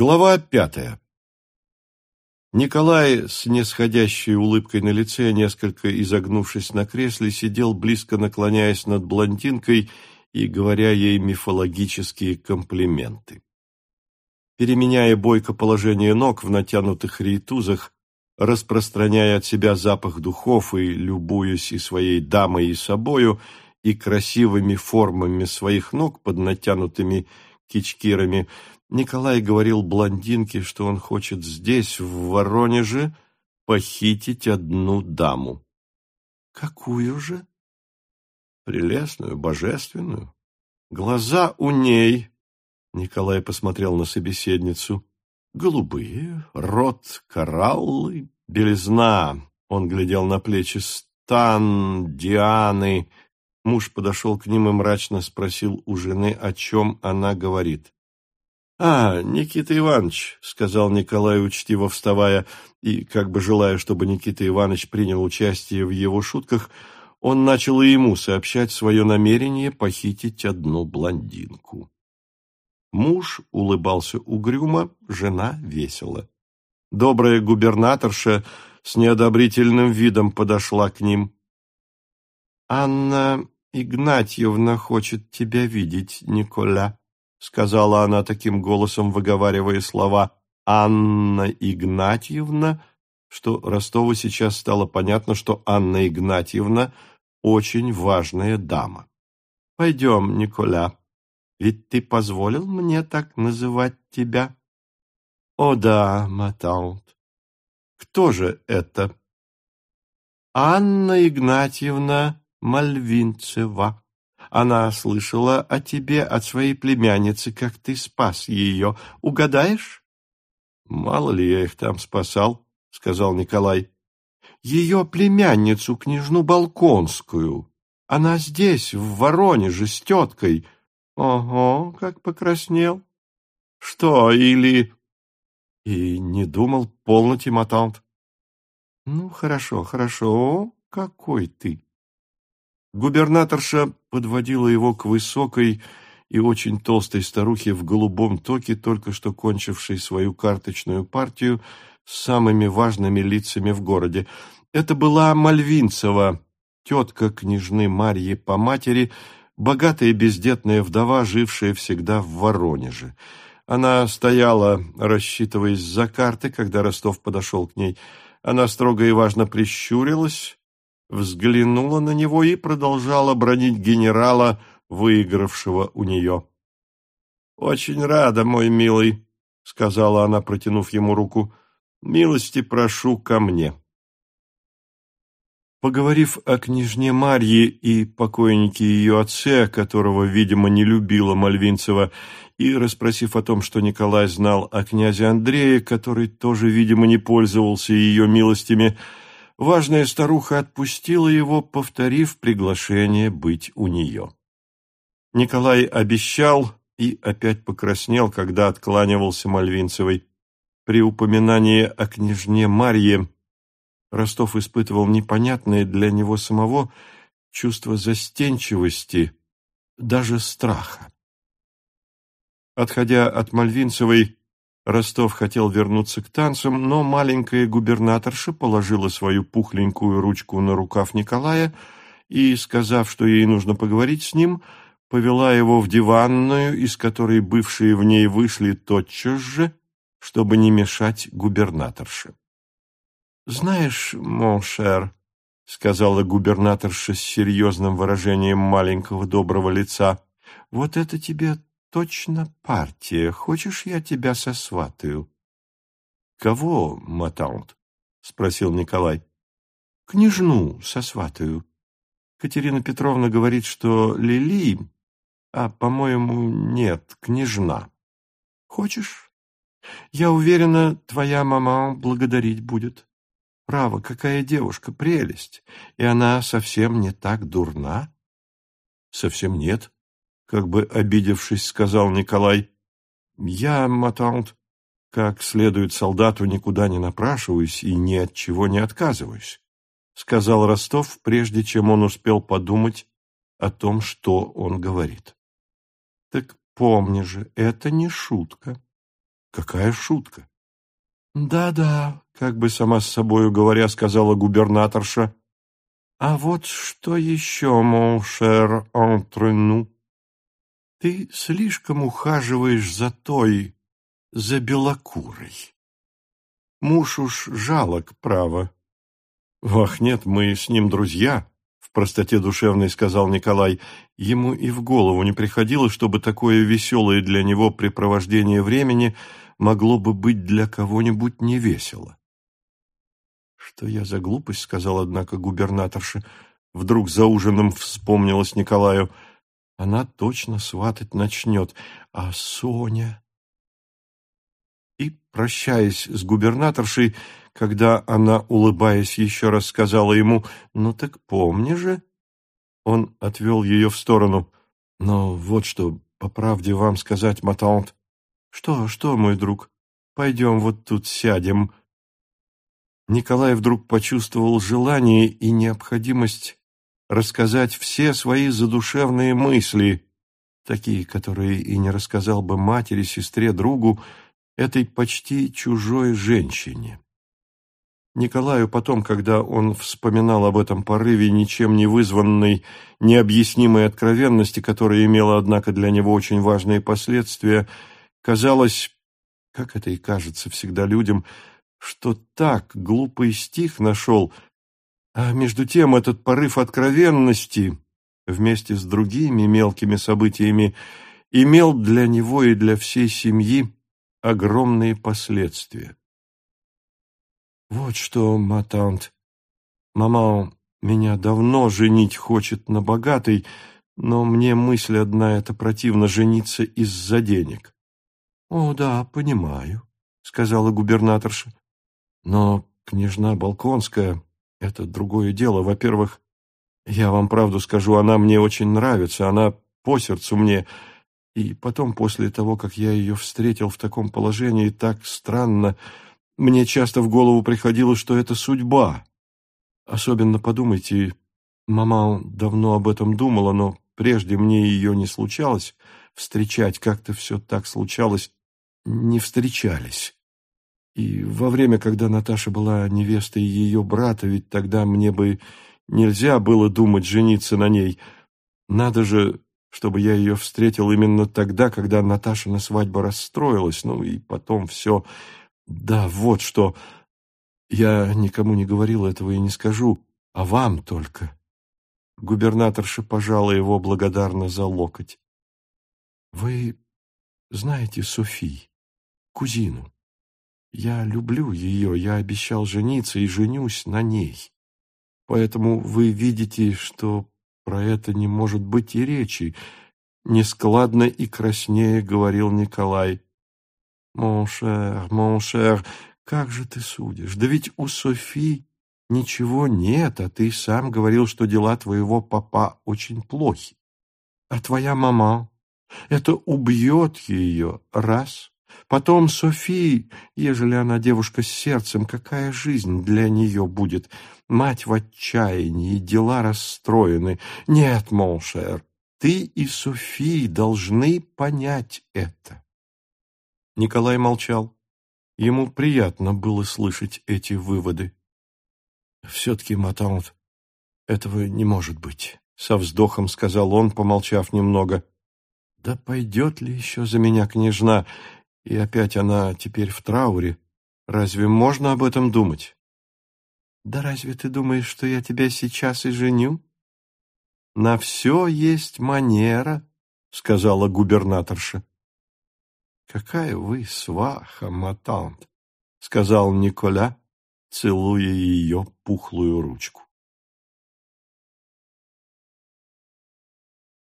Глава пятая. Николай с нисходящей улыбкой на лице, несколько изогнувшись на кресле, сидел близко наклоняясь над блондинкой и говоря ей мифологические комплименты. Переменяя бойко положение ног в натянутых рейтузах, распространяя от себя запах духов и любуясь и своей дамой, и собою, и красивыми формами своих ног под натянутыми кичкирами, Николай говорил блондинке, что он хочет здесь, в Воронеже, похитить одну даму. Какую же? Прелестную, божественную. Глаза у ней, Николай посмотрел на собеседницу, голубые, рот кораллы, белизна. Он глядел на плечи стан Дианы. Муж подошел к ним и мрачно спросил у жены, о чем она говорит. «А, Никита Иванович», — сказал Николай, учтиво вставая, и, как бы желая, чтобы Никита Иванович принял участие в его шутках, он начал и ему сообщать свое намерение похитить одну блондинку. Муж улыбался угрюмо, жена весело. Добрая губернаторша с неодобрительным видом подошла к ним. «Анна Игнатьевна хочет тебя видеть, Николя», — сказала она таким голосом, выговаривая слова «Анна Игнатьевна», что Ростову сейчас стало понятно, что Анна Игнатьевна очень важная дама. «Пойдем, Николя, ведь ты позволил мне так называть тебя?» «О да, Матаунт. Кто же это?» «Анна Игнатьевна Мальвинцева». Она слышала о тебе от своей племянницы, как ты спас ее. Угадаешь? Мало ли я их там спасал, сказал Николай. Ее племянницу, княжну Балконскую. Она здесь, в Воронеже, с теткой. Ого, как покраснел. Что, или... И не думал, полный тиматант. Ну, хорошо, хорошо. Какой ты? Губернаторша подводила его к высокой и очень толстой старухе в голубом токе, только что кончившей свою карточную партию с самыми важными лицами в городе. Это была Мальвинцева, тетка княжны Марьи по матери, богатая бездетная вдова, жившая всегда в Воронеже. Она стояла, рассчитываясь за карты, когда Ростов подошел к ней. Она строго и важно прищурилась, взглянула на него и продолжала бронить генерала, выигравшего у нее. «Очень рада, мой милый», — сказала она, протянув ему руку. «Милости прошу ко мне». Поговорив о княжне Марье и покойнике ее отце, которого, видимо, не любила Мальвинцева, и расспросив о том, что Николай знал о князе Андрее, который тоже, видимо, не пользовался ее милостями, — Важная старуха отпустила его, повторив приглашение быть у нее. Николай обещал и опять покраснел, когда откланивался Мальвинцевой. При упоминании о княжне Марье Ростов испытывал непонятное для него самого чувство застенчивости, даже страха. Отходя от Мальвинцевой, Ростов хотел вернуться к танцам, но маленькая губернаторша положила свою пухленькую ручку на рукав Николая и, сказав, что ей нужно поговорить с ним, повела его в диванную, из которой бывшие в ней вышли тотчас же, чтобы не мешать губернаторше. «Знаешь, моншер», — сказала губернаторша с серьезным выражением маленького доброго лица, — «вот это тебе точно партия. Хочешь, я тебя сосватаю?» «Кого, Матаунт?» — спросил Николай. «Княжну сосватаю. Катерина Петровна говорит, что Лили, а, по-моему, нет, княжна. Хочешь? Я уверена, твоя мама благодарить будет. Право, какая девушка, прелесть, и она совсем не так дурна». «Совсем нет», как бы обидевшись, сказал Николай. Я, Матант, как следует солдату, никуда не напрашиваюсь и ни от чего не отказываюсь, сказал Ростов, прежде чем он успел подумать о том, что он говорит. Так помни же, это не шутка. Какая шутка! «Да-да», — как бы сама с собою говоря, сказала губернаторша. «А вот что еще, мон шер, entre nous? Ты слишком ухаживаешь за той, за белокурой. Муж уж жалок, право». «Ах, нет, мы с ним друзья», — в простоте душевной сказал Николай. Ему и в голову не приходило, чтобы такое веселое для него препровождение времени могло бы быть для кого-нибудь невесело. «Что я за глупость?» — сказал, однако, губернаторша. Вдруг за ужином вспомнилась Николаю. «Она точно сватать начнет. А Соня...» И, прощаясь с губернаторшей, когда она, улыбаясь, еще раз сказала ему «Ну так помни же», он отвел ее в сторону. «Но вот что, по правде вам сказать, Матаунт, «Что, что, мой друг? Пойдем вот тут сядем». Николай вдруг почувствовал желание и необходимость рассказать все свои задушевные мысли, такие, которые и не рассказал бы матери, сестре, другу, этой почти чужой женщине. Николаю потом, когда он вспоминал об этом порыве ничем не вызванной, необъяснимой откровенности, которая имела, однако, для него очень важные последствия, Казалось, как это и кажется всегда людям, что так глупый стих нашел, а между тем этот порыв откровенности вместе с другими мелкими событиями имел для него и для всей семьи огромные последствия. Вот что, Матант, мама меня давно женить хочет на богатой, но мне мысль одна это противно жениться из-за денег. «О, да, понимаю», — сказала губернаторша. «Но княжна Балконская — это другое дело. Во-первых, я вам правду скажу, она мне очень нравится, она по сердцу мне. И потом, после того, как я ее встретил в таком положении, так странно, мне часто в голову приходило, что это судьба. Особенно подумайте, мама давно об этом думала, но прежде мне ее не случалось встречать, как-то все так случалось, не встречались. И во время, когда Наташа была невестой ее брата, ведь тогда мне бы нельзя было думать жениться на ней. Надо же, чтобы я ее встретил именно тогда, когда Наташа на свадьбу расстроилась. Ну и потом все... Да, вот что... Я никому не говорил этого и не скажу, а вам только. Губернаторша пожала его благодарно за локоть. Вы знаете Софи? кузину. Я люблю ее, я обещал жениться и женюсь на ней. Поэтому вы видите, что про это не может быть и речи. Нескладно и краснея говорил Николай. Mon cher, mon cher, как же ты судишь? Да ведь у Софи ничего нет, а ты сам говорил, что дела твоего папа очень плохи. А твоя мама? Это убьет ее, раз. Потом Софи, ежели она девушка с сердцем, какая жизнь для нее будет? Мать в отчаянии, дела расстроены. Нет, mon cher, ты и Софи должны понять это. Николай молчал. Ему приятно было слышать эти выводы. «Все-таки, ma tante, этого не может быть», — со вздохом сказал он, помолчав немного. «Да пойдет ли еще за меня княжна? И опять она теперь в трауре. Разве можно об этом думать? Да разве ты думаешь, что я тебя сейчас и женю? На все есть манера, сказала губернаторша. Какая вы сваха, матант, сказал Николя, целуя ее пухлую ручку.